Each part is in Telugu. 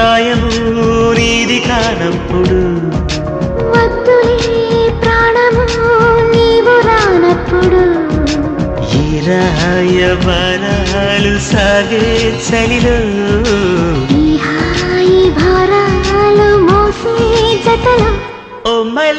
ప్రాయము నీది కానప్పుడు. వద్దులే ప్రాణము నీవు రానప్పుడు. ఈ రాయ సాగే చలిలో. ఈ హాయి భారాలు మోసే జతలో. ఓ మై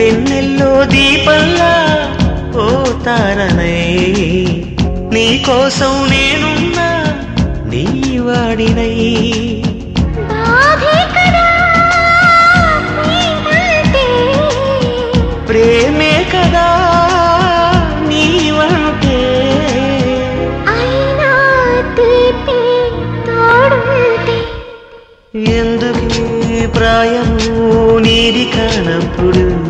వెన్నెల్లో దీపంలా ఓ తారనై. నీకోసం నేనున్నా నీ వాడినై. ప్రేమే కదా నీవంటే ఎందుకీ ప్రాయము నీది కానప్పుడు?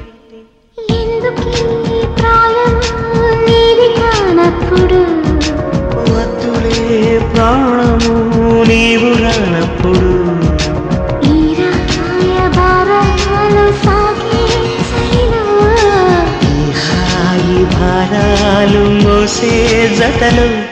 ఈ హాయి భారాలు మోసే జతలు